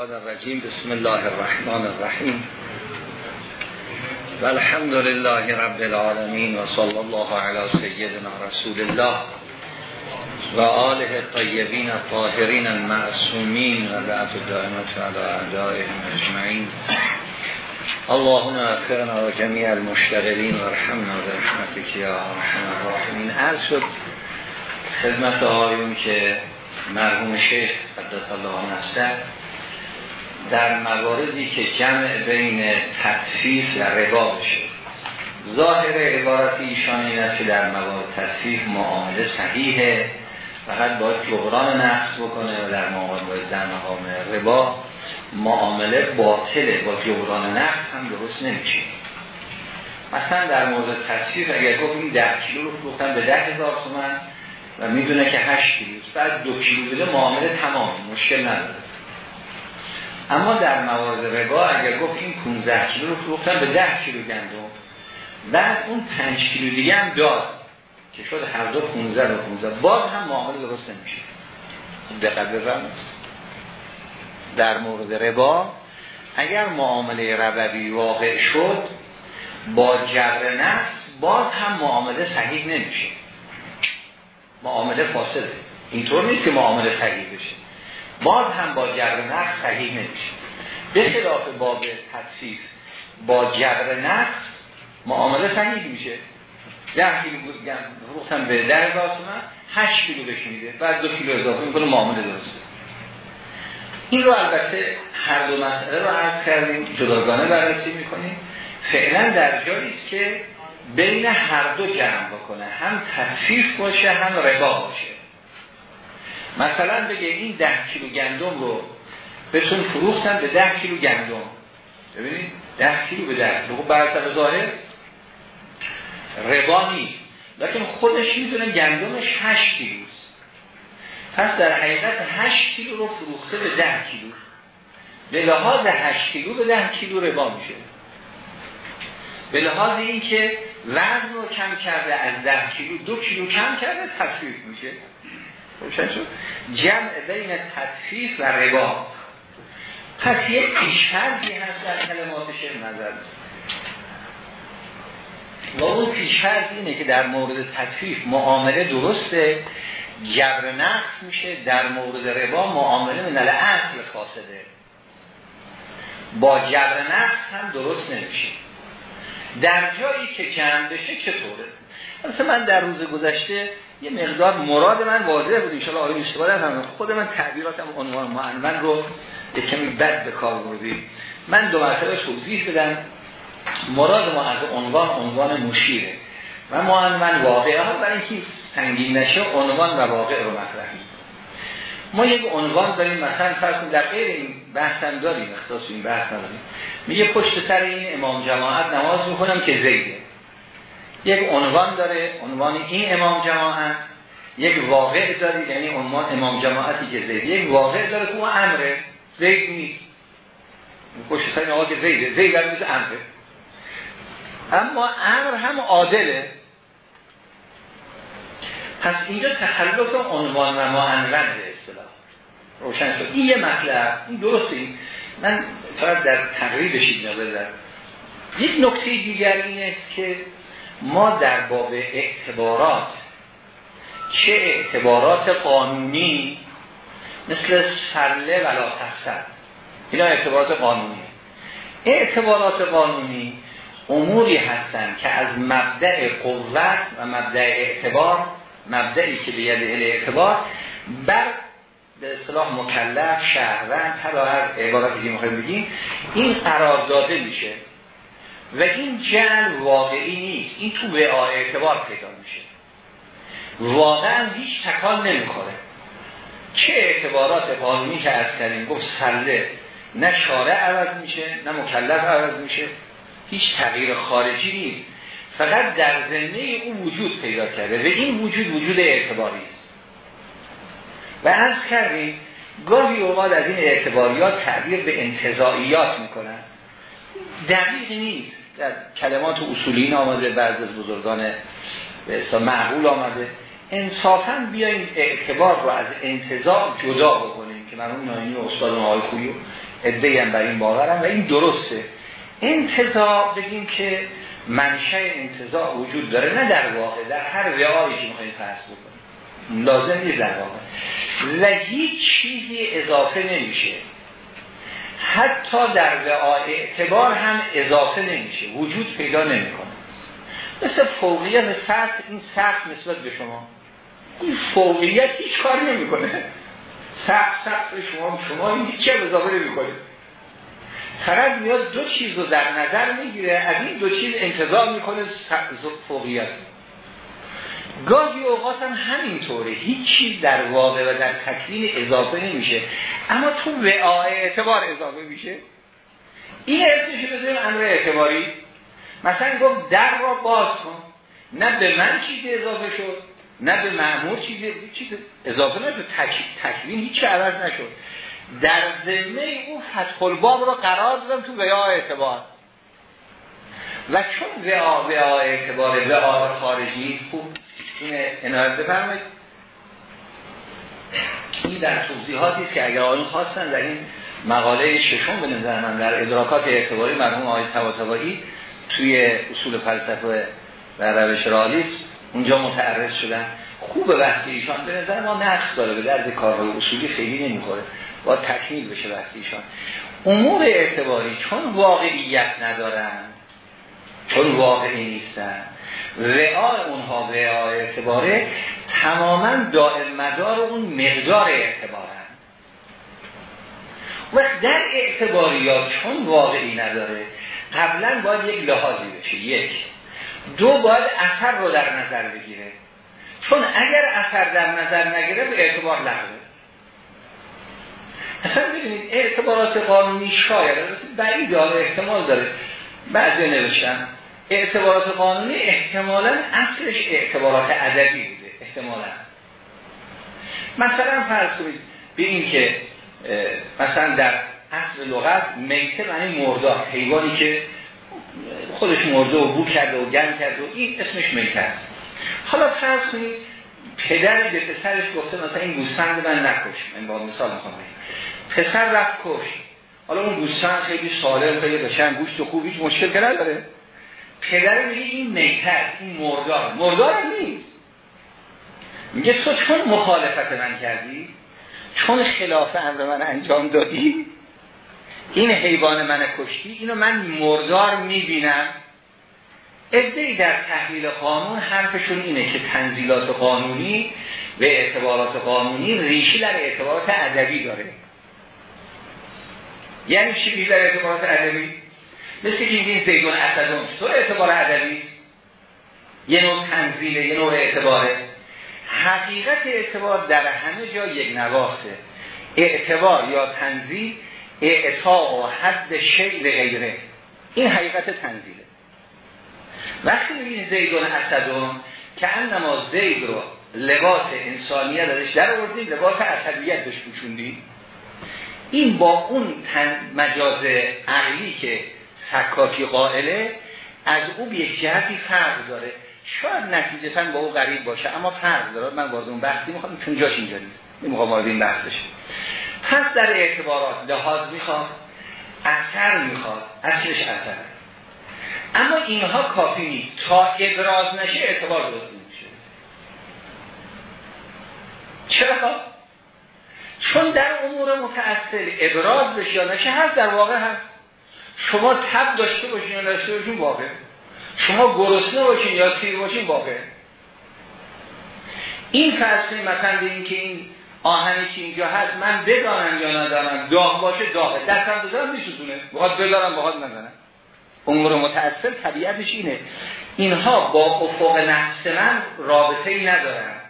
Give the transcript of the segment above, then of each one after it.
الشیطان الرجیم. بسم الله الرحمن الرحیم. و الحمد لله رب العالمین و صلی الله علی سیدنا رسول الله و آله طیبین الطاهرین المعصومین و لعف دائمت علی اعدائهم اجمعین. اللهم اغفرنا و جمیع المشتغلین و رحمنا برحمتك یا ارحم الراحمین. عرض شد خدمت آقایون که مرحوم شیخ قدس الله نفسه در مواردی که جمع بین تطفیف و ربا بشه. ظاهر عبارت ایشان این است که در موارد تطفیف معامله صحیحه. فقط باید جبران نقص بکنه و در معامله باید در مقام ربا معامله باطله. با جبران نقص هم درست نمیشه. مثلا در مورد تطفیف اگر گفت این ده کیلو رو فروختن به ده هزار تومن و می‌دونه که 8 کیلو بعد دو کیلو بده معامله تمام مشکل نداره. اما در موارد ربا اگر گفت این 15 کیلو رو فروختن به 10 کیلو گندم بعد اون 5 کیلو دیگه هم داد که شد هر دو 15 و 15 باز هم معامله درست نمیشه. خب دقت بفرمایید. در مورد ربا اگر معامله ربوی واقع شد با جبر نفس باز هم معامله صحیح نمیشه. معامله فاسده. اینطور نیست که معامله صحیح بشه. باز هم با جبر نفس صحیح نمیشه. به خلاف باب تصفیف با جبر نفس معامله صحیح میشه. ده کیلو روختم به ده هزار تومن هشت کیلو بهش میده. بعد دو کیلو اضافه می‌کنه معامله درسته. این رو البته هر دو مسئله رو عرض کردیم جداگانه بررسی می‌کنیم. فعلا در جایی است که بین هر دو جمع بکنه. هم تطفیف باشه هم ربا باشه. مثلا بگه این ده کیلو گندم رو بهتون فروختن به ده کیلو گندم. ببینید ده کیلو به ده. خب برسر ظاهر ربا نیست. لیکن خودش می‌دونه گندمش 8 کیلوست پس در حقیقت 8 کیلو رو فروخته به ده کیلو. به لحاظ 8 کیلو به ده کیلو ربا میشه. به لحاظ این که وزن رو کم کرده از ده کیلو دو کیلو کم کرده تصفیف میشه. روشن شد. جمع بین تطفیف و ربا پس یک پیشفرزی هست در کلمات شیخ نظر. و اون پیشفرز اینه که در مورد تطفیف معامله درسته. جبر نقص میشه در مورد ربا معامله من اصل فاسده. با جبر نقص هم درست نمیشه. در جایی که جمع بشه چطوره؟ مثلا من در روز گذشته یه مقدار مراد من واضح بود انشاءالله آقای اشتباه هم خود من تعبیراتم عنوان معنون رو یه کمی بد به کار بردیم من دو مرتبه توضیح بدم. مراد ما از عنوان عنوان مشیره. و معنون واقعه ها برای اینکه سنگین نشه عنوان و واقع رو مطرح ما یک عنوان داریم مثلا فرض در غیر این بحث هم داریم اختصاص این بحث نداریم. میگه پشت سر این امام جماعت نماز می‌کنم که زیده. یک عنوان داره عنوان این امام جماعت یک واقع داره یعنی عنوان امام جماعتی که زید. یک واقع داره که اون امره. زید نیست. پشت سر این که زیده. زید هم نیست امره. اما امر هم عادله. پس اینجا تخلف عنوان و معنون به اصطلاح. روشن شد. این یه مطلب. این درسته. من فقط در تقریبش این یک نکته دیگر اینه که ما در باب اعتبارات چه اعتبارات قانونی؟ مثل سله ولا تفسد اینا اعتبارات قانونی اعتبارات قانونی اموری هستند که از مبدع قوت و مبدع اعتبار مبدعی که به ید اعتبار بر به اصطلاح مکلف شهروند هر عبارتی که می‌خوایم بگیم این قرار داده میشه. و این جل واقعی نیست. این تو به اعتبار پیدا میشه. واقعا هیچ تکان نمی‌خوره. چه اعتبارات قانونی که از کردیم گفت سله نه شارع عوض میشه نه مکلف عوض میشه. هیچ تغییر خارجی نیست. فقط در زمینه اون وجود پیدا کرده و این وجود وجود اعتباری است. و از کردیم گاهی اوقات از این اعتباریات تعبیر به انتظاییات می‌کنن. دقیق نیست. در کلمات اصولین آمده بعض از بزرگان به معقول آمده. انصافا بیایم اعتبار رو از انتظار جدا بکنیم که من اون ناینی استاد آقای خویو ادهی هم بر این باورم و این درسته. انتظار بگیم که منشه انتظار وجود داره نه در واقع در هر رعایی که میخواییم فرض بکنیم. لازم نیست در واقع. و هیچ چیزی اضافه نمیشه. حتی در اعتبار هم اضافه نمیشه وجود پیدا نمی‌کنه. مثل فوقیت سخت این سخت نسبت به شما. این فوقیت هیچ کار نمی‌کنه. سخت سخت شما شما این هیچ اضافه نمی‌کنه. فقط میاد دو چیز رو در نظر می‌گیره از این دو چیز انتظار می‌کنه فوقیت. گاهی اوقات هم همینطوره. هیچ چیز در واقع و در تکوین اضافه نمیشه. اما تو وعای اعتبار اضافه میشه. این ارتشی بذاریم امر اعتباری. مثلا گفت در را باز کن. نه به من چیزی اضافه شد نه به معمور چیزی چیز اضافه نشد. تکوین هیچ عوض نشد. در ذمه او فتح الباب رو قرار دادم تو وعا اعتبار. و چون وعا وعا اعتبار وعا خارجی خوب این عنایت بفرمایید. این در توضیحاتی که اگر آن خواستن در این مقاله ششم به نظر من در ادراکات اعتباری مرحوم آقای طباطبایی توی اصول فلسفه و روش رالیس اونجا متعرض شدن. خوب بحثی ایشان. به نظر ما نقص داره به درد کارهای اصولی خیلی نمی‌خوره. با تکمیل بشه بحثی ایشان. امور اعتباری چون واقعیت ندارن چون واقعی نیستن رعای اونها رعای اعتباره تماما دائم مدار اون مقدار اعتبارن و در اعتباریات چون واقعی نداره قبلا باید یک لحاظی بشه. یک دو باید اثر رو در نظر بگیره. چون اگر اثر در نظر نگیره به اعتبار لغوه اصلا ببینید اعتبارات قانونی شاید بعید احتمال داره. بعضی نوشتن اعتبارات قانونی احتمالا اصلش اعتبارات ادبی بوده احتمالا. مثلا فرض کنید به که مثلا در اصل لغت میته معنی مردار حیوانی که خودش مرده و بو کرده و گم کرده و این اسمش میته است. حالا فرض کنید پدری به پسرش گفته مثلا این گوسفند من نکش من با مثال می‌خوام پسر رفت کش. حالا اون گوسفند خیلی سالم خیلی قشنگ گوشت و خوب هیچ مشکل نداره. پدر میگه این میتر این مردار. مردار نیست. میگه تو چون مخالفت من کردی چون خلاف امر من انجام دادی این حیوان من کشتی اینو من مردار می‌بینم. ادهی در تحلیل قانون حرفشون اینه که تنزیلات قانونی و اعتبارات قانونی ریشی در اعتبارات ادبی داره. یعنی چی در اعتبارات ادبی؟ مثل که این زیدون اسدون تو اعتبار ادبی؟ یه نوع تنزیله یه نوع اعتباره. حقیقت اعتبار در همه جا یک نواخته. اعتبار یا تنزیل اعطا و حد شیء غیره. این حقیقت تنزیله. وقتی میگین زیدون اسدون که انما زید رو لباس انسانیت ازش در آوردیم لباس عصبیت بهش این با اون مجاز عقلی که سکاکی قائله از او یک جهتی فرق داره. شاید نتیجتا با او غریب باشه اما فرق داره. من وارد اون بحثی می‌خوام چون جاش اینجا نیست. نمی‌خوام وارد این بحث بشه پس در اعتبارات لحاظ می‌خواد اثر می‌خواد اصلش اثر. اما اینها کافی نیست. تا ابراز نشه اعتبار درست نمیشه. چرا؟ چون در امور متأثر ابراز بشه یا نشه هست در واقع هست. شما تب داشته باشین یا داشته باشین واقع. شما گرسنه باشین یا سیر باشین واقع. این فصلی مثلا به این که این آهنی که اینجا هست من بدانم یا ندارم داغ باشه داغه دستم بذارم میسوزونه. بخواد بدارم بخواد نزنم امور متأثر طبیعتش اینه. اینها با افق نفس من رابطه ای ندارن.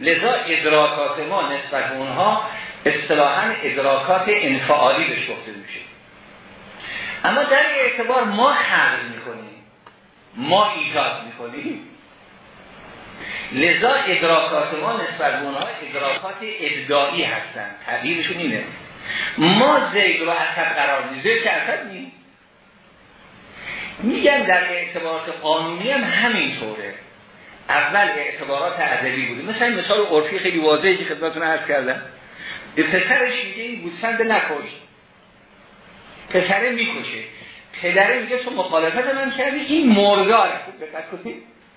لذا ادراکات ما نسبت اونها اصطلاحا ادراکات انفعالی به گفته میشه. اما در اعتبار ما خلق می‌کنیم. ما ایجاد می‌کنیم. لذا ادراکات ما نسبت به اونها ادراکات ابداعی هستن تغییرشون اینه. ما زید رو اثر قرار میدیم زید که اثر نیم میگن در اعتبارات قانونی هم همینطوره. اول اعتبارات ادبی بوده. مثلا مثال عرفی خیلی واضحی که خدمتتون عرض کردم. به پسرش میگه این گوسفند نکش پسره می‌کشه. پدره میگه تو مخالفت من کردی این مردار.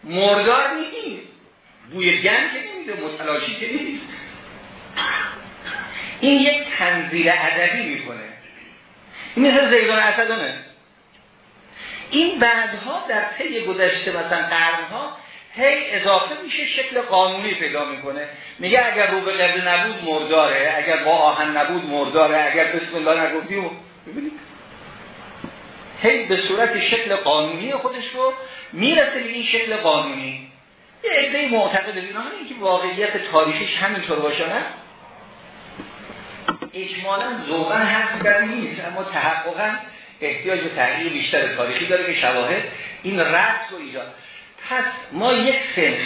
مردار نیست. بوی گن که نمیده متلاشی که نیست. این یک تنزیل ادبی می‌کنه. این مثل زیدان اسدانه این بعدها در طی گذشته مثلا قرنها هی اضافه میشه شکل قانونی پیدا می‌کنه. میگه اگر رو به قبل نبود مرداره اگر با آهن نبود مرداره اگر بسم الله نگفتی ببینید هی به صورت شکل قانونی خودش رو می‌رسه به این شکل قانونی. یه عده معتقد اینا که واقعیت تاریخیش همینطور باشه نه؟ اجمالا ذوقا حرف بدی نیست اما تحققا احتیاج به تحقیق بیشتر تاریخی داره که شواهد این رفت و ایجاد. پس ما یک سنخ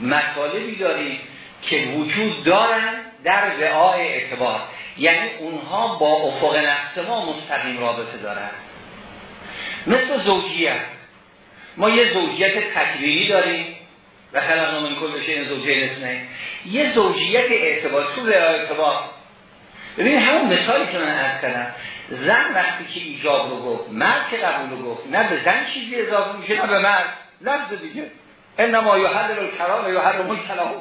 مطالبی داریم که وجود دارن در رعای اعتبار. یعنی اونها با افق نفس ما مستقیم رابطه دارن. مثل زوجیت ما یه زوجیت تکبیری داریم. و خلق من کل بشه این زوجیه نسمه. یه زوجیت اعتبار تو اعتبار. ببین همون مثالی که من از کردم. زن وقتی که ایجاب رو گفت مرد که قبول رو گفت نه به زن چیزی اضافه میشه نه به مرد. لفظ دیگه. انما یحلل الکلام و یحرم الکلام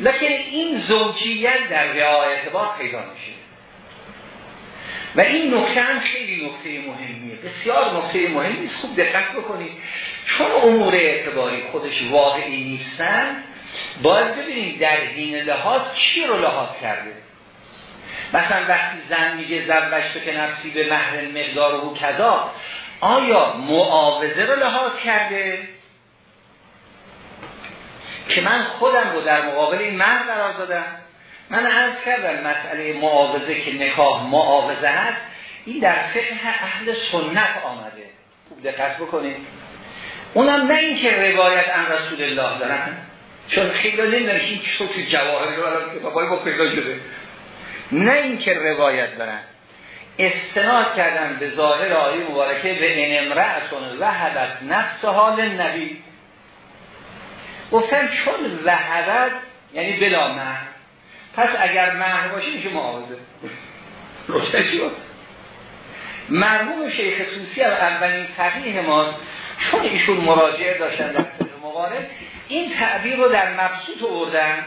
لکن این زوجیت در رعایت بار پیدا میشه و این نکته هم خیلی نکته مهمیه. بسیار نکته مهمی خوب دقت بکنید. چون امور اعتباری خودش واقعی نیستن باید ببینید در دین لحاظ چی رو لحاظ کرده. مثلا وقتی زن میگه زبشت که نفسی به مهر مقدار و کذا آیا معاوضه رو لحاظ کرده؟ که من خودم رو در مقابل این مهر قرار دادم. من عرض کردم مسئله معاوضه که نکاح معاوضه هست این در فقه اهل سنت آمده. خوب دقت بکنید. اونم نه این که روایت ان رسول الله دارن چون خیلی نمیدونش این چطور تو جواهر رو الان کتابای با پیدا شده. نه این که روایت دارن. استناد کردن به ظاهر آیه مبارکه به این امرأتون وحدت نفس حال نبی گفتن چون وحدت یعنی بلا مهر. پس اگر مهر باشه میشه معاوضه مرموم شیخ توسی از اولین تقیه ماست. چون ایشون مراجعه داشتن در مقارن این تعبیر رو در مبسوط آوردن.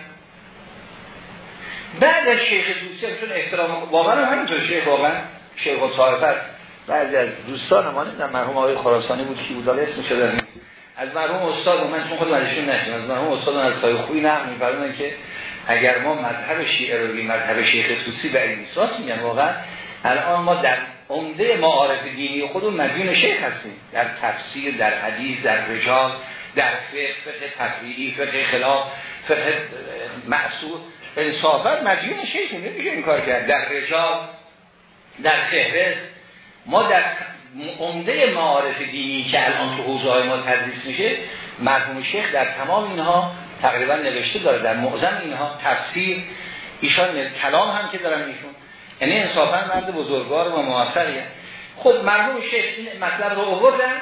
بعد از شیخ توسی چون احترام واقعا همینطور شیخ واقعا شیخ و صاحب است. بعضی از دوستان ما نمی‌دونم مرحوم آقای خراسانی بود کی بود اسمش شده از مرحوم استاد من چون خودم ازشون نشم از مرحوم استاد از خوبی نه میفرمایند که اگر ما مذهب شیعه رو بگیم مذهب شیخ توسی بر این اساس میگن واقعا الان ما در عمده معارف دینی خودمون مدیون شیخ هستیم. در تفسیر در حدیث در رجال در فقه فقه تفریعی فقه خلاف فقه معصور انصافت مدیون شیخ نمیشه این کار کرد. در رجال در فهرست ما در عمده معارف دینی که الان تو حوزه ما تدریس میشه مرحوم شیخ در تمام اینها تقریبا نوشته داره در معظم اینها تفسیر ایشان کلام هم که دارن ایشون. یعنی انصافا مرد بزرگوار و موفقی خود مرحوم شیخ این مطلب رو آوردن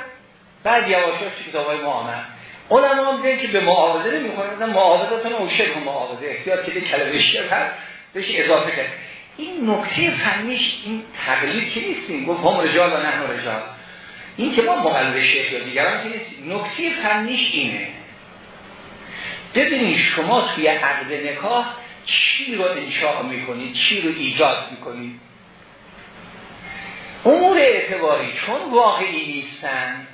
بعد یواشاش کتابای ما آمد علما هم که به معاوضه نمی‌خوره معاوضه و شبه معاوضه احتیاط که کلمه شبه هست بهش اضافه کرد. این نکته فنیش این تقلید که نیستیم گفت هم رجال و نحن رجال. این که ما مقلد شیخ یا دیگران که نیست نکته فنیش اینه. ببینید شما توی عقد نکاح چی رو انشاء می‌کنید چی رو ایجاد می‌کنید. امور اعتباری چون واقعی نیستن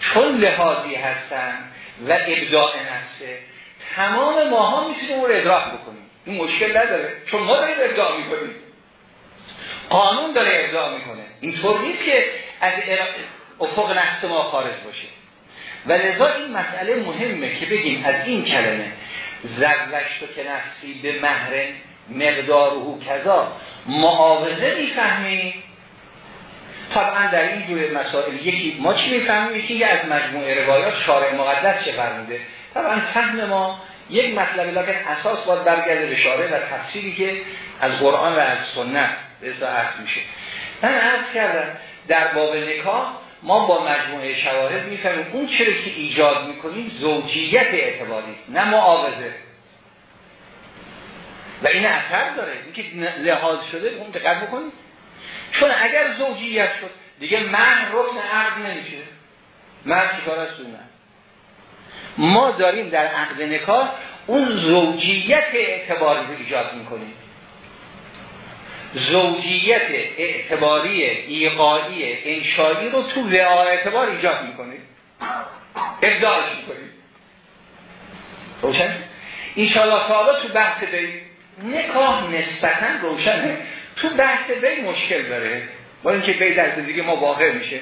چون لحاظی هستن و ابداع نفسه تمام ماها می‌تونیم اون رو ادراک بکنیم. این مشکل نداره. چون ما داریم ابداع می‌کنیم. قانون داره ابداع می‌کنه. اینطور نیست که از افق نفس ما خارج باشه. و لذا این مسئله مهمه که بگیم از این کلمه زوجت که نفسی به مهر مقدار و کذا معاوضه می‌فهمیم. طبعا در این جور مسائل یکی ما چی می‌فهمیم؟ یکی از مجموعه روایات شارع مقدس چه فرموده؟ طبعا فهم ما یک مطلب لکن اساس باید برگرده به شارع و تفسیری که از قرآن و از سنت به میشه. من عرض کردم در باب نکاح ما با مجموعه شواهد می‌فهمیم اون چرا که ایجاد می‌کنیم زوجیت اعتباری است نه معاوضه. و این اثر داره. اینکه لحاظ شده اون دقت بکنید. چون اگر زوجیت شد دیگه من رکن عقد نمیشه. من چیکار است ما داریم در عقد نکاح اون زوجیت اعتباری رو ایجاد می‌کنیم. زوجیت اعتباری ایقایی انشایی رو تو وعا اعتبار ایجاد می‌کنیم. ابداعش می‌کنیم. روشن؟ اینشالله تعالی تو بحث بی نکاح نسبتا روشنه. تو بحث بی مشکل داره. با اینکه بی در زندگی ما واقع میشه.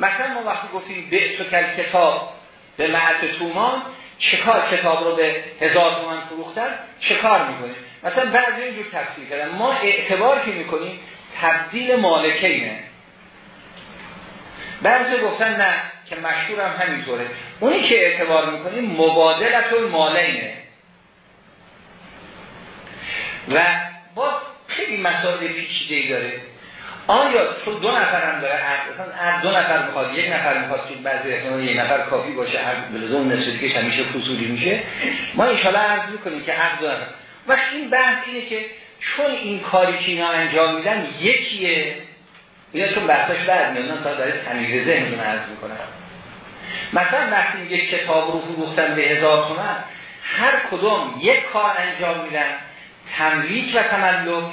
مثلا ما وقتی گفتیم به تو کتاب به معت تومان چکار کتاب رو به هزار تومان فروختن چه کار می‌کنیم. مثلا بعضی اینجور تفسیر کردن. ما اعتبار که می‌کنیم تبدیل مالکینه بعضی گفتن نه که مشهور هم همینطوره. اونی که اعتبار می‌کنیم مبادلت مالینه و باز خیلی مسائل پیچیده داره. آیا تو دو نفر هم داره عقد مثلا دو نفر می‌خواد یک نفر می‌خواد تو بعضی یک نفر کافی باشه عقد بلزوم که همیشه فصولی میشه. ما ان عرض می‌کنیم که عقد دو نفر. وقتی این بحث اینه که چون این کاری که اینا انجام میدن یکیه اینا چون بحثش بعد میاد تا داره تمیز ذهنتون عرض می‌کنن مثلا وقتی یک کتاب رو فروختن به هزار تومن هر کدوم یک کار انجام میدن تملیک و تملک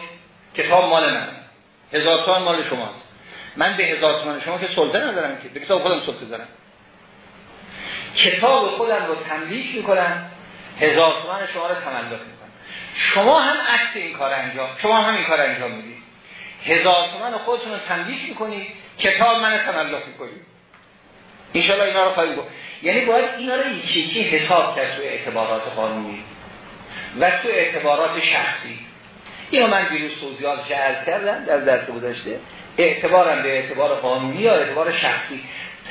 کتاب مال من. هزار مال شماست. من به هزار شما که سلطه ندارم که به کتاب خودم سلطه دارم. کتاب خودم رو تملیک می‌کنم هزار شما رو تملک می‌کنم. شما هم عکس این کار انجام شما هم این کار انجام می‌دید. هزار تومن خودتون رو تملیک می‌کنید کتاب من تملک می‌کنید. انشالله اینا رو خواهید گفت. یعنی باید اینا رو یکی حساب کرد تو اعتبارات قانونی و تو اعتبارات شخصی. اینو من دیروز توضیحاتش عرض کردم در درس گذشته اعتبارم به اعتبار قانونی یا اعتبار شخصی.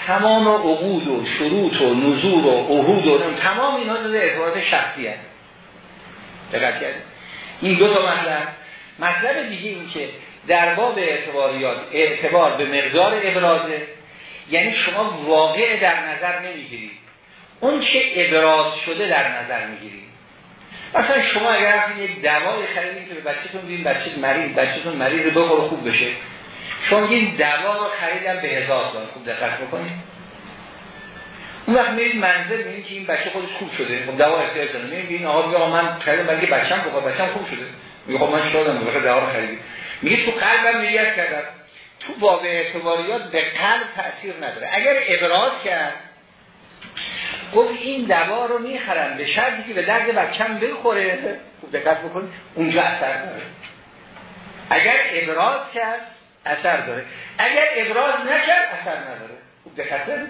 تمام عقود و شروط و نزور و عهود و تمام اینا در اعتبارات شخصی هست. دقت کردیم این دو تا مطلب. مطلب دیگه این که در باب اعتباریات اعتبار به مقدار ابرازه یعنی شما واقع در نظر نمی‌گیرید. اون چه ابراز شده در نظر می‌گیرید. مثلا شما اگر یک دوای خریدید که به بچه‌تون بدین بچه مریض بچه‌تون مریض بخوره خوب بشه. شما این دوا رو خریدن به هزار تومان خوب دقت بکنید اون وقت میرید منزل می‌بینید که این بچه خودش خوب شده. خب دوا احتیاج داره. می‌بینید این آقا میگه من خریدم بلکه بچه‌م بخوره. بچه‌م خوب شده. میگه خب من شادم بخوره دوا رو خریدی. میگه تو قلبم نیت کردم. تو باب اعتباریات به قلب تاثیر نداره. اگر ابراز کرد گفت این دوا رو می‌خرم به شرطی که به درد بچم بخوره. خوب دقت بکن اونجا اثر داره. اگر ابراز کرد اثر داره. اگر ابراز نکرد اثر نداره. خوب دقت داره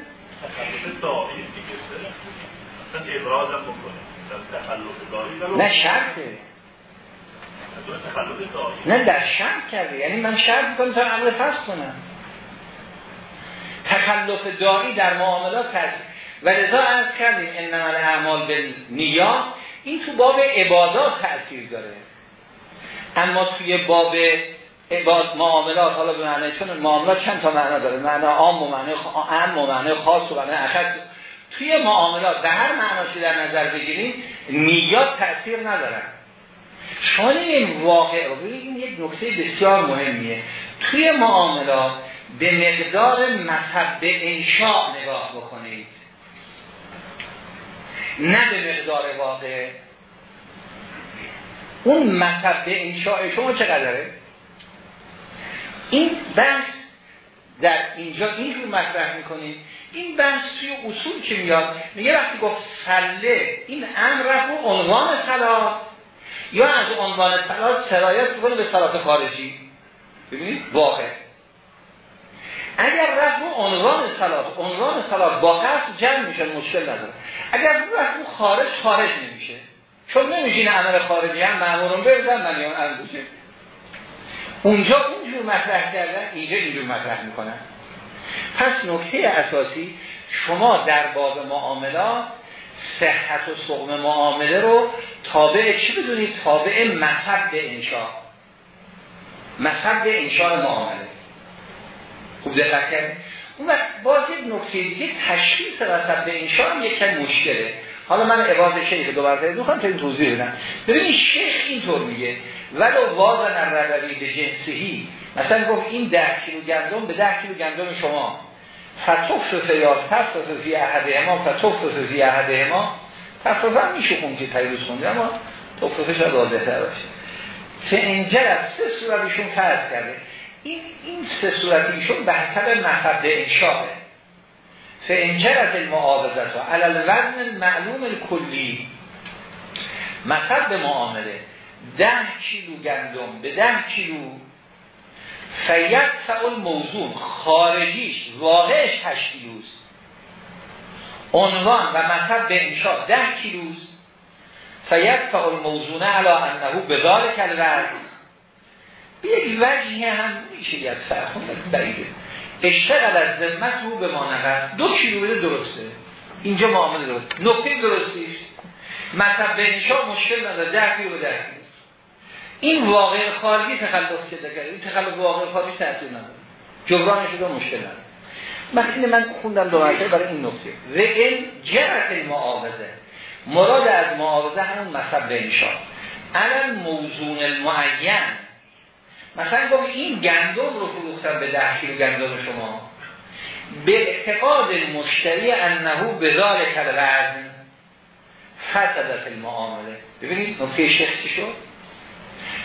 نه شرطه. نه در شرط کرده. یعنی من شرط می‌کنم تا عمل فرض کنم. تخلف دایی در معاملات هست. و لذا از کردیم انما اعمال به نیا این تو باب عبادات تأثیر داره. اما توی باب عباد معاملات حالا به معنی چون معاملات چند تا معنا داره؟ معنا عام و معنی عام و معنی خاص و معنی اخص. توی معاملات به هر معناشی در نظر بگیریم نیات تأثیر ندارن شما این واقع این یک نکته بسیار مهمیه. توی معاملات به مقدار مذهب انشاء نگاه بکنید. نه به مقدار واقع. اون مذهب انشاء شما چقدره؟ این بحث در اینجا اینجور مطرح می‌کنید این بحث توی اصول که میاد میگه وقتی گفت سله این امر رو عنوان سلات یا از عنوان سلات سرایت می‌کنه به سلات خارجی. ببینید؟ واقع. اگر رفت عنوان سلات عنوان سلات با قصد جمع میشه مشکل نداره. اگر رفت خارج خارج نمیشه. چون نمیشه این عمل خارجی هم معمولون برزن من یا اندوشه اونجا اونجور مطرح کردن اینجا اینجور مطرح می‌کنن. پس نکته اساسی شما در باب معاملات صحت و سقم معامله رو تابع چی بدونید؟ تابع انشاء. مذهب به انشاء معامله. خوب دقت کردید اون وقت باز یک نکته دیگه تشخیص مذهب به انشاء هم یک مشکله. حالا من عباد شیخ دوباره می‌خوام تا این توضیح بدم. ببینید شیخ اینطور میگه ولو وازن الربوی به جنسهی. مثلا گفت این ده کیلو گندم به ده کیلو گندم شما. فتوف یا تفصف فی احده ما فتوف فی احده ما تفصف هم میشه خون که تایروز خونده اما توففه شاید واضح تر باشه. انجل از سه صورتیشون فرض کرده. این, این سه صورتیشون حسب مذهب انشاءه. سه انجل از المعاوضت ها علال وزن معلوم کلی مذهب معامله. ده کیلو گندم به ده کیلو. فیت سعال موزون خارجیش واقعش هشت کیلوست. عنوان و مطب به انشاء ده کیلوست. فیت سعال موزونه علا انهو به ذالک الوزن. به یک وجهی هم میشه یک فرخون بریده اشتغل از ذمت رو به مانقص دو کیلو بده درسته. اینجا معامله درست. نقطه درستیش. به انشاء مشکل نداره. ده کیلو به ده این واقع خارجی تخلف شده کرد این تخلف واقع خارجی تاثیر نداره. جبرانش رو مشکل نداره. مثلا من خوندم دو مرتبه برای این نکته این جرت المعاوضه مراد از معاوضه همون مصب انشاء. الان موزون المعین مثلا گفت این گندم رو فروختم به ده کیلو گندم شما. به اعتقاد مشتری انهو به ذالک الوزن فسدت المعامله. ببینید نکته شخصی شد؟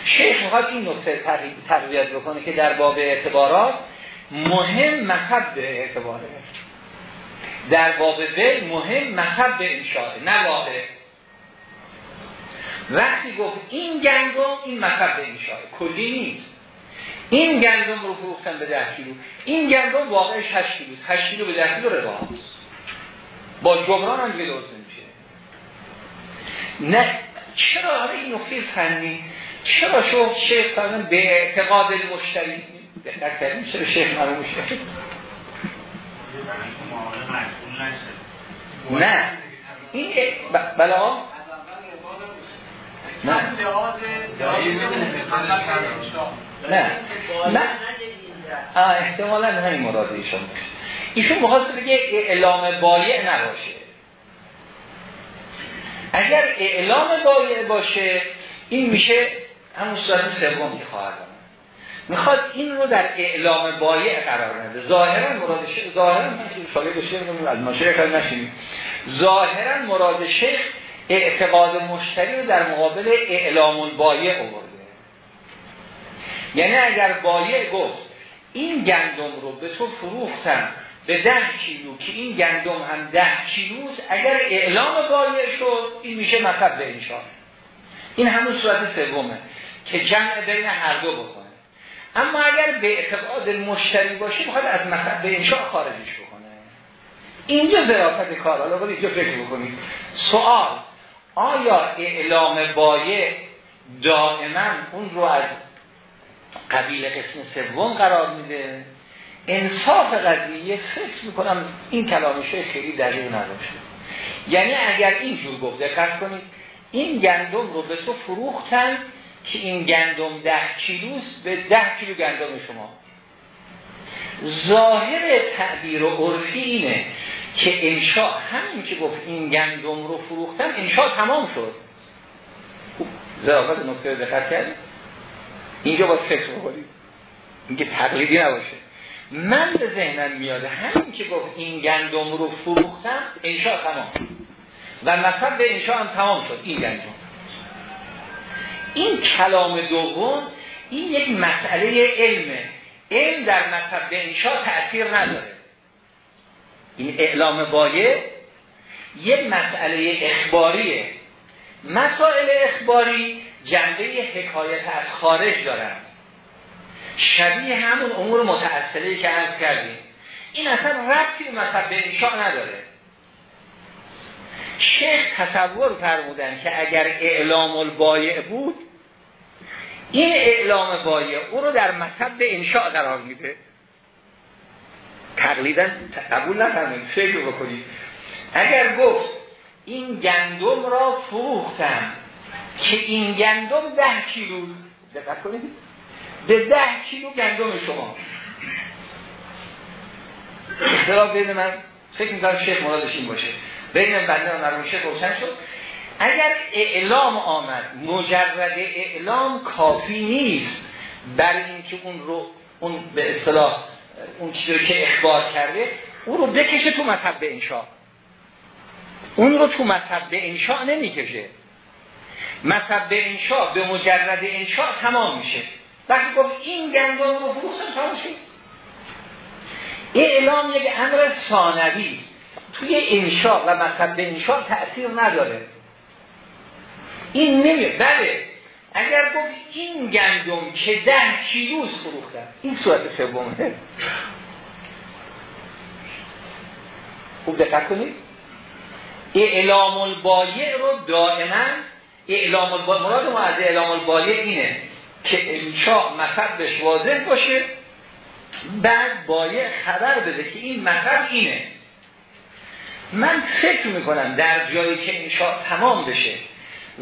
شیخ می‌خواد این نکته تقویت بکنه که در باب اعتبارات مهم مذهب به اعتباره. در باب وی مهم مذهب به انشاء نه واقع وقتی گفت این گندم این مذهب به انشاء کلی نیست. این گندم رو فروختن به ده کیلو. این گندم واقعش 8 کیلو 8 کیلو به ده کیلو رباست با جبران هم درست نمیشه. نه چرا حالا این نکته فنی؟ چرا شو شیخ فرمون به اعتقاد مشتری؟ دقت کردیم چرا شیخ معلوم شد نه. این بلا نه. نه. نه. احتمالا همین مراد ایشون ایشون مخواست بگه اعلام بایع نباشه. اگر اعلام بایع باشه این میشه همون صورت سومی خواهد آمد. می‌خواد این رو در اعلام بایع قرار نده. ظاهرا مراد شیخ ظاهرا شاگرد شیخ از ماشیخ نشیم ظاهرا مراد شیخ اعتقاد مشتری رو در مقابل اعلام البایع آورده. یعنی اگر بایع گفت این گندم رو به تو فروختم به ده کیلو که این گندم هم ده کیلوست اگر اعلام بایع شد این میشه مطلب به انشان این همون صورت سومه که جمع بین هر دو بکنه. اما اگر به اعتقاد مشتری باشه می‌خواد از مطلب به انشاء خارجش بکنه. اینجا ظرافت کار حالا باید اینجا فکر بکنید سوال آیا اعلام بایع دائما اون رو از قبیل قسم سوم قرار میده. انصاف قضیه فکر می‌کنم این کلامشه خیلی دقیق نداشته یعنی اگر اینجور گفت دقت کنید این گندم رو به تو فروختن که این گندم ده کیلوست به ده کیلو گندم شما. ظاهر تعبیر و عرفی اینه که انشاء همین که گفت این گندم رو فروختن انشاء تمام شد. ظرافت نکته دقت کرد اینجا باید فکر بکنید. اینکه تقلیدی نباشه. من به ذهنم میاده همین که گفت این گندم رو فروختم انشاء تمام. و مثلا به انشاء هم تمام شد. این گندم. این کلام دوم این یک مسئله علمه. علم در مذهب به انشاء تأثیر نداره. این اعلام بایه یک مسئله اخباریه. مسائل اخباری جنبه حکایت از خارج دارن. شبیه همون امور متأثره که عرض کردیم. این اصلا ربطی به انشاء نداره. شیخ تصور فرمودن که اگر اعلام البایع بود این اعلام بایع او رو در به انشاء قرار میده. تقلیدا قبول نفرمایید فکر بکنید. اگر گفت این گندم را فروختم. که این گندم ده کیلو. دقت کنید. به ده کیلو گندم شما. اختلاف بین من فکر می‌کنم شیخ مرادش این باشه. بین بنده و مرحوم شیخ روشن شد. اگر اعلام آمد مجرد اعلام کافی نیست بر اینکه اون رو اون به اصطلاح اون چیزی که اخبار کرده اون رو بکشه تو مذهب به انشاء. اون رو تو مذهب به انشاء نمی‌کشه. مذهب به انشاء به مجرد انشاء تمام میشه. وقتی گفت این گندم رو فروختن تمام شد. اعلام یک امر ثانوی. توی انشاء و مذهب به انشاء تأثیر نداره. این نمیاد بله. اگر گفت این گندم که ده کیلوز فروختن این صورت سومه. خوب دقت کنید. اعلام البایع رو دائما اعلام البایع مراد ما از اعلام البایع اینه که انشاء مطبش واضح باشه بعد بایع خبر بده که این مطب اینه. من فکر می‌کنم در جایی که انشاء تمام بشه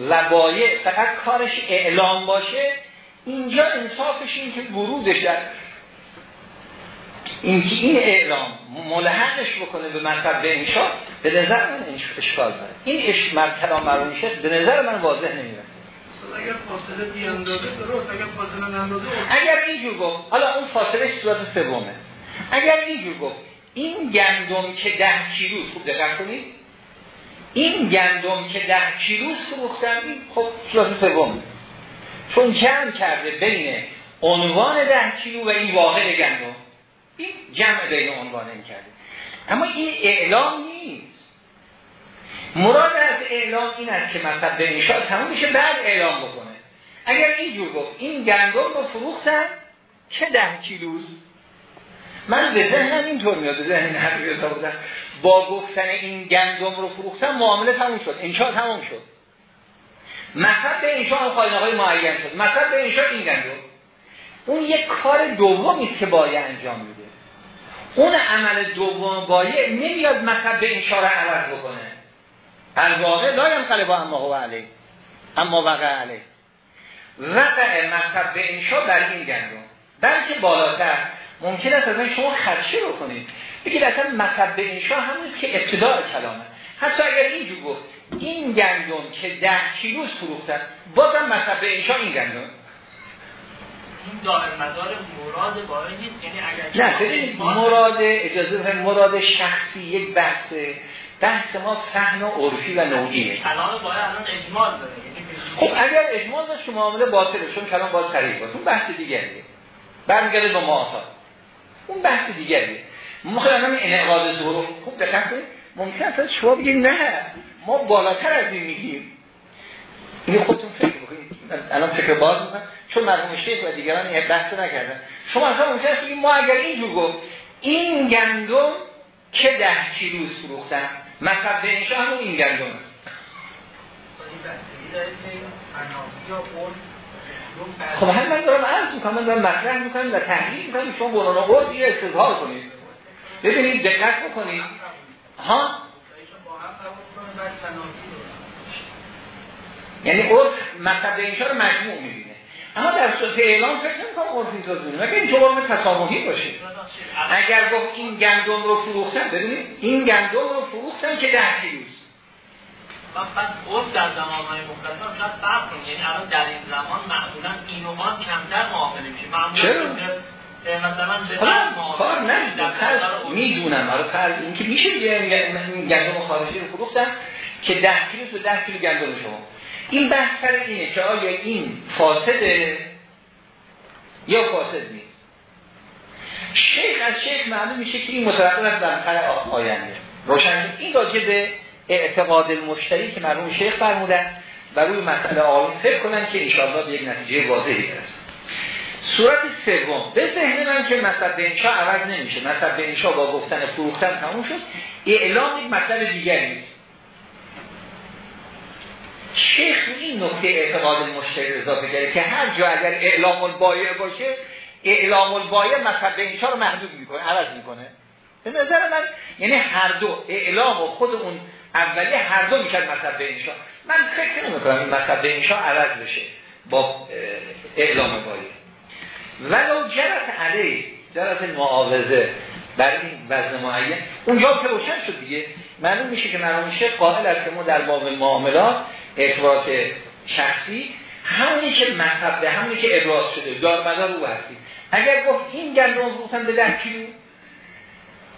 و بایع فقط کارش اعلام باشه اینجا انصافش این که ورودش در اینکه این اعلام ملحقش بکنه به مطلب به انشاء به نظر من اشکال داره. این اش کلام مرون به نظر من واضح نمی‌رسه. اگر فاصله بیاندازه درست. اگر فاصله نندازه اگر اینجور گفت حالا اون فاصله صورت سومه. اگر اینجور گفت این گندم که ده کیلو خوب دقت کنید. این گندم که ده کیلو فروختن این خب صورت سوم چون جمع کرده بین عنوان ده کیلو و این واقع گندم. این جمع بین عنوان این کرده اما این اعلام نیست. مراد از اعلام این است که مثلا به انشاء تموم میشه بعد اعلام بکنه. اگر اینجور گفت این گندم رو فروختن؟ چه ده کیلوز من به ذهنم اینطور میاد ذهن حقیقی بودن. با گفتن این گندم رو فروختن معامله تموم شد. انشاء تموم شد. مثلا به انشاء های معین شد. مثلا به انشاء این گندم اون یک کار دومی است که باید انجام میده اون عمل دوم باید نمیاد مثلا به انشاء رو عوض بکنه. الواقع لا ینقلب اما هو علیه. اما وقع علیه. وقع مذهب به انشاء بر این گندم. بلکه بالاتر ممکن است از شما خدشه بکنید. بگید اصلا مذهب به انشاء همونیست که ابتداع کلامه. حتی اگر اینجور گفت این گندم که ده کیلوز فروختن بازم مذهب به انشاء این گندم. این دائم مدار مراد نیست. یعنی اگر نه ببینید مراد اجازه مراد شخصی یک بحثه بحث ما فهم و عرفی و نوعیه کلام باید الان اجمال داره یعنی خب اگر اجمال داشت معامله باطله چون کلام باز خرید باشه. اون بحث دیگریه برمیگرده به معاصر. اون بحث دیگریه ما خیلی الان انعقاد ظهور خوب دقت ممکن است شما بگید نه. ما بالاتر از این میگیم. این خودتون فکر بکنید. الان فکر باز می‌کنم چون مرحوم شیخ و دیگران این بحث نکردن. شما اصلا ممکن است ما اگر اینجور گفت این گندم که ده کیلوز فروختن؟ مطلب به اینشا همون این گندم است. خب هم من دارم عرض می‌کنم من دارم مطرح می‌کنم و تحلیل می‌کنم شما قرآن قرد یه استظهار کنید. ببینید دقت بکنید. ها؟ یعنی عرف مطلب اینشا رو مجموع می‌بینه اما در صورت اعلام فکر نمی‌کنم عرف اینطور بینه مگه این جواب تصامحی باشه اگر گفت این گندم رو فروختن ببینید این گندم رو فروختن که ده کیلوست بعد عرف در زمانهای مختلف شاید فرق کنه. یعنی الان در این زمان معمولا این و آن کمتر معامله میشه. معمولا مثلا به کار نه می‌دونم. آره فرض این که میشه دیگه گندم خارجی رو فروختن که ده کیلو و ده کیلو گندم شما. این بحث اینه که آیا این فاسده یا فاسد نیست؟ شیخ از شیخ معلوم میشه که این متوقع است در آینده. روشن این راجع به اعتقاد المشتری که مرحوم شیخ فرمودن و روی مسئله آقای فکر کنن که انشاءالله به یک نتیجه واضحی برسن. صورت سوم. به ذهن من که مطلب به انشاء عوض نمیشه. مطلب به انشاء با گفتن فروختن تموم شد. اعلام یک مطلب دیگری. است شیخ این نکته اعتقاد مشتری اضافه کرده که هر جا اگر اعلام البایع باشه اعلام البایع مطلب به انشاء رو محدود می‌کنه عوض می‌کنه. به نظر من یعنی هر دو اعلام و خود اون اولی هر دو می‌کرد به انشاء من فکر نمی کنم این به انشاء عوض بشه با اعلام بایع. ولو جرت علیه جرت معاوضه بر این وزن معین اونجا که روشن شد دیگه معلوم میشه که مرحوم شیخ قائل است که ما در باب معاملات اعتبارات شخصی همونی که مذهب ده همونی که ابراز شده. دارمدار او هستی. اگر گفت این گندم فروختن به ده کیلو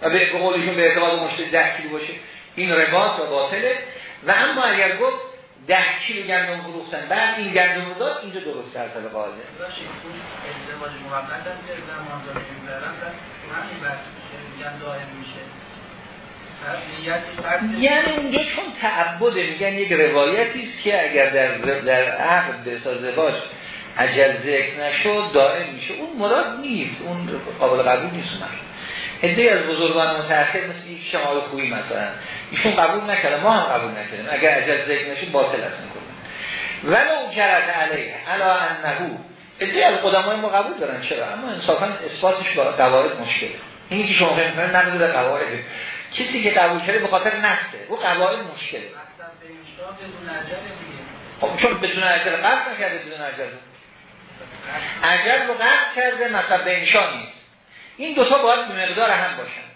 و به قولشون به اعتقاد مشتری ده کیلو باشه این رباط و باطله. و اما اگر گفت ده کیلو گندم فروختن بعد این گندم رو داد اینجا درست از به قاعده ازدواج موقت که زمان داره می‌برن همین بحث میشه. یعنی اونجا چون تعبده میگن یک روایتی است که اگر در در عقد به ازدواج عجل ذکر نشد دائم میشه. اون مراد نیست اون قابل قبول نیست. اون هدی از بزرگان متأخر مثل یک شمال خویی مثلا. ایشون قبول نکرده ما هم قبول نکردیم. اگر عجل ذکر نشد باطل است می‌کنه. ولو جرد علیه علا انهو ادعای از قدمای ما قبول دارن چرا؟ اما انصافا اثباتش با قواعد مشکل. اینی که شما فکر کنید نقد کسی که قبول کرده به خاطر نفسه او قواعد مشکله. خب چون بدون اجل قصد نکرده بدون اجل اجل رو قصد کرده مثلا به انشا نیست. این دوتا باید به مقدار هم باشن.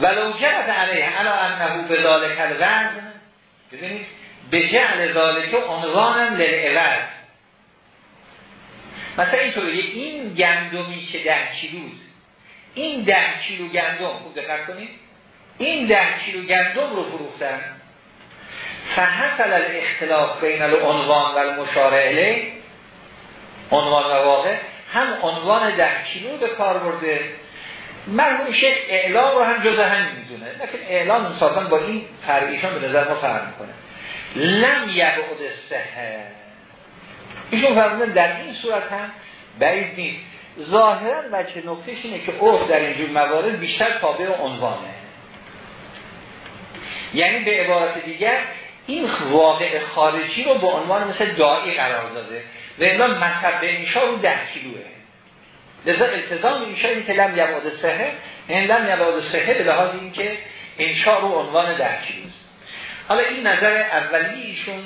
ولو جرد علیه علا انهو به ذالک الوزن ببینید به جعل ذالک عنوانم للعوض. مثلا اینطور این گندمی که در کیلوز این ده کیلو گندم خوب دقت کنید. این ده کیلو گندم رو فروختن. فحصل الاختلاف بین العنوان و المشاره عنوان و واقع. هم عنوان ده کیلو به کار برده. مرحوم شیخ اعلام رو هم جزء هم می‌دونه. لیکن اعلام انصافا با این فرعیشان به نظر ما فرق می‌کنه. لم یبعد سهه ایشون فرمودن در این صورت هم بعید نیست. ظاهرا بچه نکتهش اینه که عرف در اینجور موارد بیشتر تابع عنوانه. یعنی به عبارت دیگر این واقع خارجی رو به عنوان مثل دایی قرار داده و اعلام مذهب به انشا رو ده کیلوه. لذا التزام انشا این که لم یباد سهه این لم یباد سهه به لحاظ این که انشا رو عنوان ده کیلوست. حالا این نظر اولی ایشون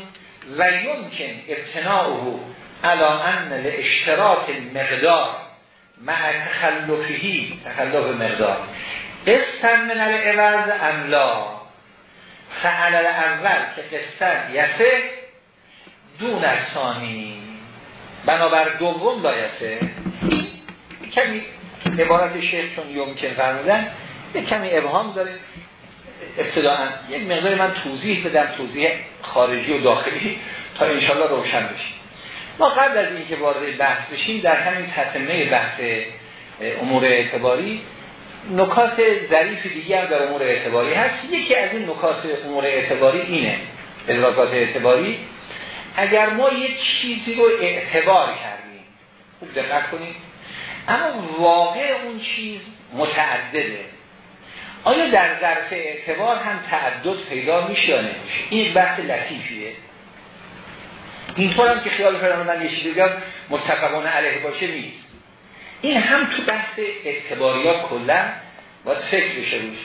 و یمکن ابتناعه علا ان لاشتراک مقدار مع تخلفهی تخلف مقدار. قسطن من العوض املا فعل اول که قسطن یسه دون ثانی بنابر دوم لایسه کمی عبارت شیخ چون یمکن فرمودن یک کمی ابهام داره. ابتداعا یک مقدار من توضیح بدم توضیح خارجی و داخلی تا انشالله روشن بشیم ما قبل از اینکه وارد بحث بشیم در همین تتمه بحث امور اعتباری نکات ظریف دیگر در امور اعتباری هست. یکی از این نکات امور اعتباری اینه ادراکات اعتباری. اگر ما یک چیزی رو اعتبار کردیم خوب دقت کنید اما واقع اون چیز متعدده. آیا در ظرف اعتبار هم تعدد پیدا میشه این بحث لطیفیه. اینطور که خیال کردم من یه چیزی بگم متفقانه علیه باشه نیست. این هم تو بحث اعتباریات کلا باید فکر بشه روش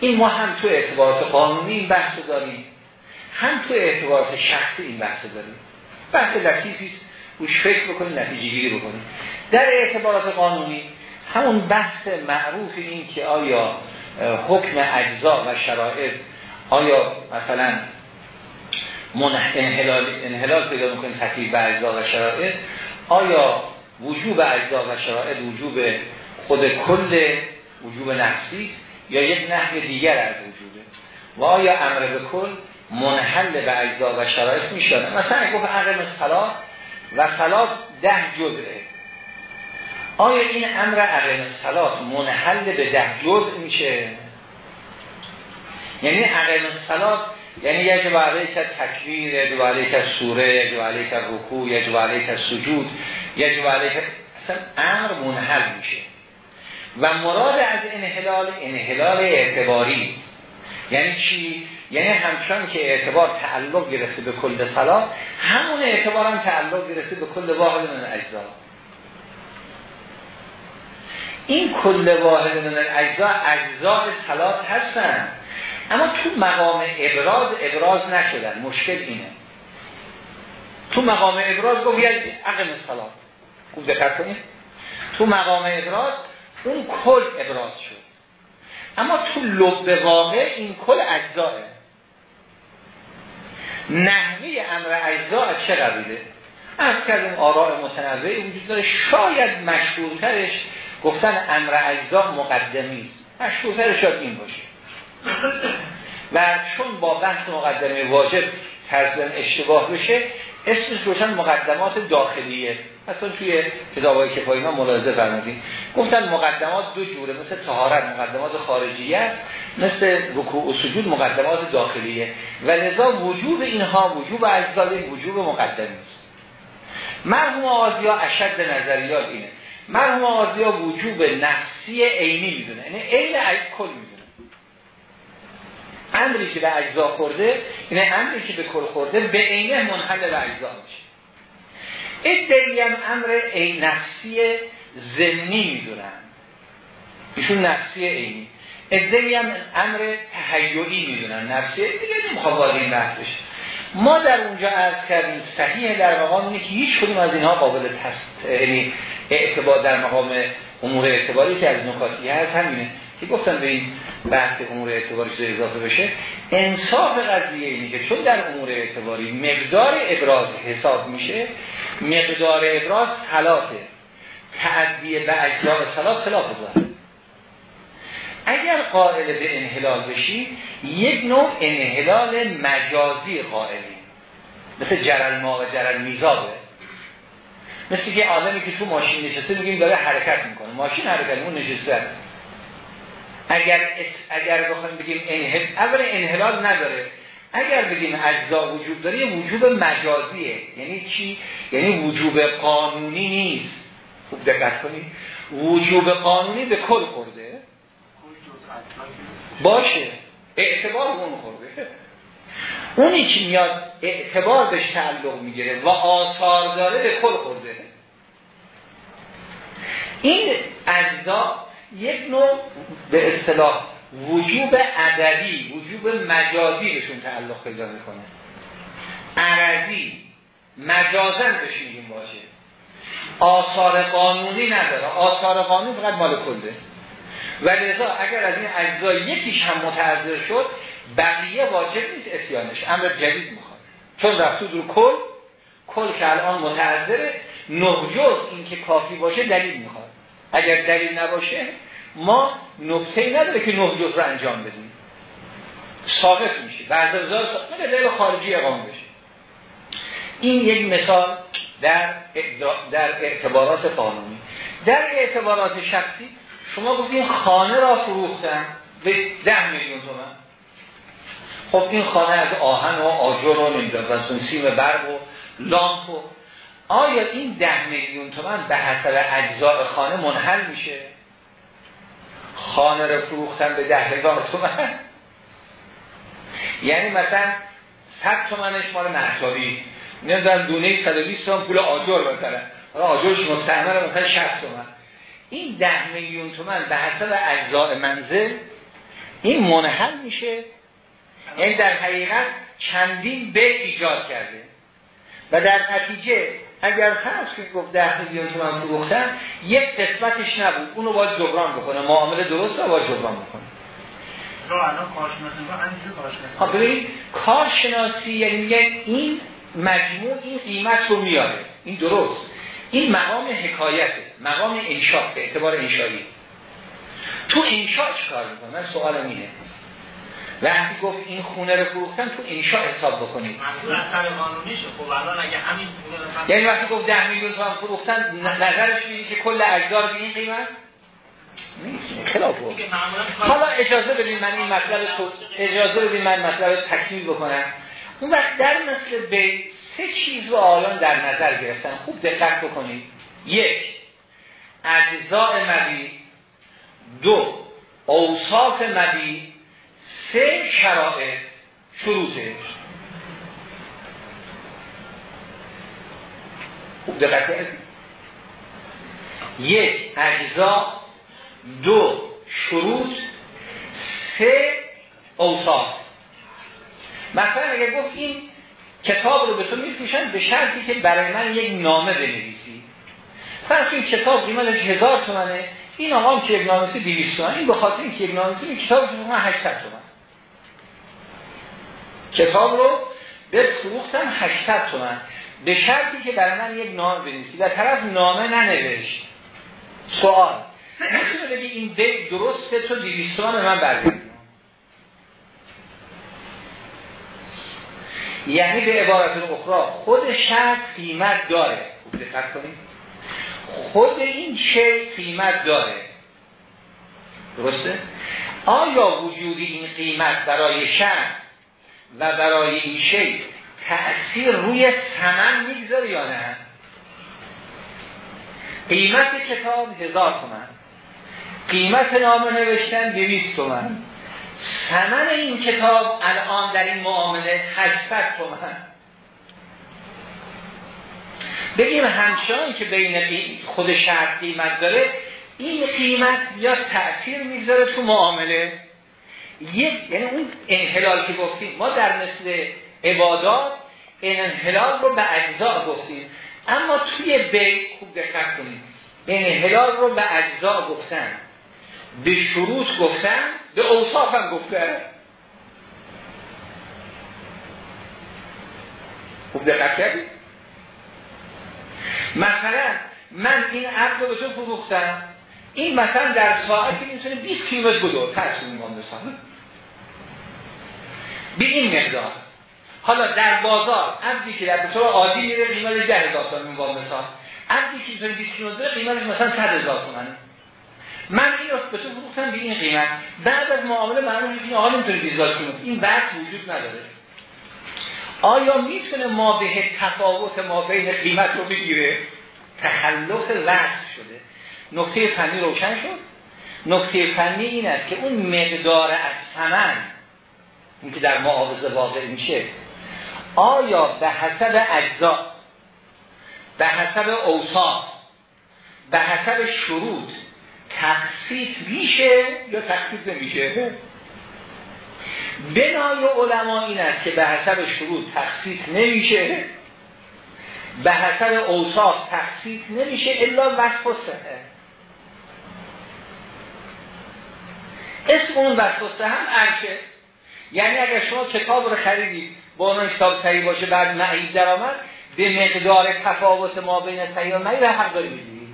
این ما هم تو اعتبارات قانونی این بحث داریم. هم تو اعتبارات شخصی این بحث داریم. بحث لطیفی روش فکر بکنیم نتیجه گیری بکنیم. در اعتبارات قانونی همون بحث معروف این که آیا حکم اجزا و شرائط آیا مثلا انحلال, انحلال پیدا می‌کنیم تکلیف به اجزا و شرائط آیا وجوب اجزا و شرائط وجوب خود کل وجوب نفسی یا یک نحو دیگر از وجوده و آیا امر به کل منحل به اجزا و شرایط میشونه مثلا گفت عقم صلات و صلات ده جزره آیا این امر عقم صلات منحل به ده جزء میشه؟ یعنی عقم صلات یعنی یجب علیک تکبیر یجب علیک سوره یجب علیک رکوع یجب علیک سجود یجب علیک اصلا امر منحل میشه. و مراد از انحلال انحلال اعتباری. یعنی چی؟ یعنی همچنان که اعتبار تعلق گرفته به کل صلاح همون اعتبار هم تعلق گرفته به کل واحد من اجزا این کل واحد من اجزا اجزا صلات هستن. اما تو مقام ابراز ابراز نشدن. مشکل اینه. تو مقام ابراز گفت یک عقم صلات خوب دقت کنید. تو مقام ابراز اون کل ابراز شد. اما تو لب واقع این کل اجزاه نحوه امر اجزا از چه قبیله؟ از کردیم آراء متنوعی وجود داره. شاید مشهورترش گفتن امر اجزا مقدمی مشهورترش شاید این باشه. و چون با بحث مقدمه واجب ترزن اشتباه بشه اسمش روشن مقدمات داخلیه. حتی توی کتابای که پایینا ملاحظه فرمودیم گفتن مقدمات دو جوره مثل طهارت مقدمات خارجیه مثل رکوع و سجود مقدمات داخلیه. و لذا وجوب اینها وجوب اجزای وجوب مقدمی است. مرحوم آزیا اشد نظریات اینه. مرحوم آزیا وجوب نفسی عینی می‌دونه. یعنی عین کل می‌دونه. امری که به اجزا خورده اینه امری که به کل خورده به عینه منحل به اجزا میشه. ادعی هم امر ای نفسی زمینی می‌دونن ایشون نفسی عینی. ادعی هم امر تهیعی می‌دونن نفسی دیگه نمی‌خوام وارد این بحث ما در اونجا عرض کردیم صحیح در مقام اینه که هیچ کدوم از اینها قابل تست یعنی اعتبار در مقام امور اعتباری که از نکاتی هست همینه. که گفتم به این بحث امور اعتباری شده اضافه بشه انصاف قضیه اینه که چون در امور اعتباری مقدار ابراز حساب میشه مقدار ابراز خلافه تعدیه به اجزاء صلات خلاف داره اگر قائل به انحلال بشی یک نوع انحلال مجازی قائلی. مثل جرل ما و جرل میزابه. مثل که آدمی که تو ماشین نشسته میگیم داره حرکت می‌کنه. ماشین حرکت اون نشسته اگر اگر بخوایم بگیم انحل... اول انحلال نداره. اگر بگیم اجزا وجود داره یه وجوب مجازیه. یعنی چی؟ یعنی وجوب قانونی نیست. خوب دقت کنید. وجوب قانونی به کل خورده. باشه. اعتبار اون خورده. اونی که میاد اعتبار بهش تعلق می‌گیره و آثار داره به کل خورده. این اجزا یک نوع به اصطلاح وجوب عددی وجوب مجازی بهشون تعلق پیدا می‌کنه. عرضی مجازن بهش میگیم باشه آثار قانونی نداره. آثار قانونی فقط مال کله. و لذا اگر از این اجزا یکیش هم متعذر شد بقیه واجب نیست اسیانش امر جدید می‌خواد. چون رفتود رو کل کل که الان متعذره نه جز این که کافی باشه دلیل می‌خواد. اگر دلیل نباشه ما نکته نداره که نه جز رو انجام بدیم. ثابت میشه. بعد از دلیل خارجی اقام بشه. این یک مثال در در اعتبارات قانونی. در اعتبارات شخصی شما گفتین خانه را فروختن به ده میلیون تومن خب این خانه از آهن و آجر و نمی‌دونم سیم برق و لامپ و آیا این ده میلیون تومن به حسب اجزاء خانه منحل میشه؟ خانه را فروختن به ده هزار تومن؟ یعنی مثلا 100 تومنش مال محتابی نمی‌دونم دونه 120 تومن پول آجر مثلا. آجرش مستعمل مثلا 60 تومن. این ده میلیون تومن به حسب اجزاء منزل این منحل میشه. یعنی در حقیقت چندین به ایجاد کرده. و در نتیجه اگر فرض که گفت ده میلیون تومن فروختن یک قسمتش نبود. اونو باید جبران بکنه. معامله درست رو باید جبران بکنه؟ ها ببینید کارشناسی یعنی این مجموع این قیمت رو میاره. این درست. این مقام حکایته. مقام انشاء به اعتبار انشایی تو انشاء کار می‌کنه من سوال اینه. وقتی گفت این خونه رو فروختن تو انشاء حساب بکنید. خب یعنی وقتی گفت 10 میلیون تومان فروختن نظرش اینه که کل اجزا به این قیمت؟ نیست خلاف حالا اجازه بدین من این مطلب تو اجازه بدین من مطلب تکمیل بکنم. اون وقت در مثل به سه چیز رو آلان در نظر گرفتن خوب دقت بکنید. یک اجزاء مبی. دو اوصاف مبی. سه شرائط شروطه خوب دقت یک اجزا دو شروط سه اوصاف. مثلا اگر گفت این کتاب رو به تو میفروشن به شرطی که برای من یک نامه بنویسی. پس این کتاب قیمتش هزار تومنه این آقا هم که یک نامسی 200 تومن این به خاطر این که یک این کتاب رو من 800 تومن. کتاب رو به فروختم 800 تومن. به شرطی که برای من یک نامه بنویسی و طرف نامه ننوشت. سوال. می‌تونه بگی این بیت درسته؟ تو 200 تومن به من برگردون. یعنی به عبارت اخرى خود شرط قیمت داره. خوب خود این شی قیمت داره. درسته؟ آیا وجود این قیمت برای شرط و برای این شی تأثیر روی ثمن می‌گذاره یا نه؟ قیمت کتاب هزار تومن قیمت نامه نوشتن دویست تومن ثمن این کتاب الان در این معامله 800 تومن. بگیم همچنان که بین خود شرط قیمت داره این قیمت یا تأثیر می‌ذاره تو معامله؟ یک یعنی اون انحلال که گفتیم ما در مثل عبادات انحلال رو به اجزا گفتیم. اما توی بی خوب دقت کنید. انحلال رو به اجزا گفتن. به شروط گفتن. به اوصاف هم گفتن. خوب دقت کردید؟ مثلا من این عقد رو به تو فروختم. این مثلا در ساعتی می‌تونه 20 کیلومتر بدو ترسیم میمان به این مقدار. حالا در بازار عبدی که در طور عادی میره قیمت 10000 تومان میوان مثال. عبدی که می‌تونه 20 کیلومتر قیمتش مثلا 100000 تومانه من این رو به تو فروختم به این قیمت. بعد از معامله معلوم میشه آقا نمی‌تونه 20000 کیلومتر این بحث وجود نداره. آیا می‌تونه ما به تفاوت ما بین قیمت رو بگیره؟ تخلف وقت شده. نقطه فنی روشن شد. نقطه فنی این است که اون مقدار از ثمن این که در معاوضه واقع میشه. آیا به حسب اجزا به حسب اوصاف به حسب شروط تخصیص میشه یا تخصیص نمیشه؟ بنای علما این است که به حسب شروط تخصیص نمیشه به حسب اوصاف تخصیص نمیشه الا وصف و اسم اون وصف و هم عرشه. یعنی اگر شما کتاب رو خریدید با اون کتاب صحیح باشه بعد معید در آمد به مقدار تفاوت ما بین صحیح و معید حق داری می‌دید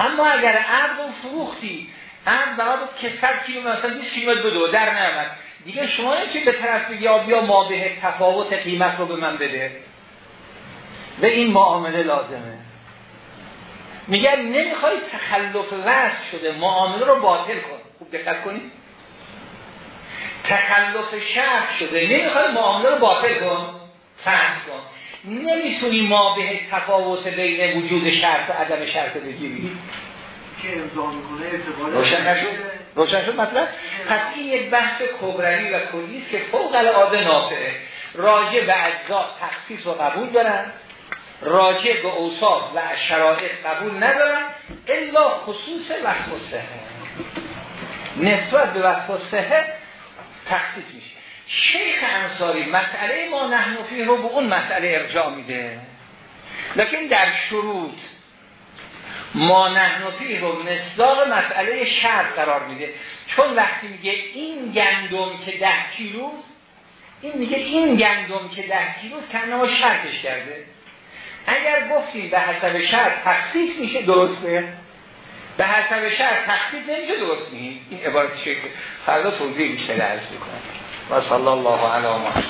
اما اگر عبد رو فروختی عبد برای که 100 کیلو مثلا 20 کیلومتر بدو در نمیاد دیگه شما که به طرف بگی بیا ما به تفاوت قیمت رو به من بده. و این معامله لازمه. میگن نمی‌خوای تخلف وصل شده معامله رو باطل کن. خوب دقت کنید تخلف شرط شده. نمی‌خوای معامله رو باطل کن فرض کن. نمی‌تونی ما به تفاوت بین وجود شرط و عدم شرط بگیری که امضا می‌کنه روشن نشد؟ روشن شد مطلب؟ پس این یک بحث کبرانی و کلی که فوق العاده نافعه. راجع به اجزا تخصیص و قبول دارن. راجع به اوصاف و شرایط قبول ندارن. الا خصوص وصف الصحه. نسبت به وصف الصحه تخصیص میشه. شیخ انصاری مسئله ما نحنفی رو به اون مسئله ارجاع میده. لکن در شروط ما نحنفی رو مصداق مسئله شرط قرار میده. چون وقتی میگه این گندم که ده کیلو این میگه این گندم که ده کیلو کنما شرطش کرده. اگر گفتیم به حسب شرط تخصیص میشه درسته. به حسب شرط تخصیص نمیشه درست میگیم این عبارت شکل فردا توضیح بیشتر عرض بکنم. و صلی الله علی محمد.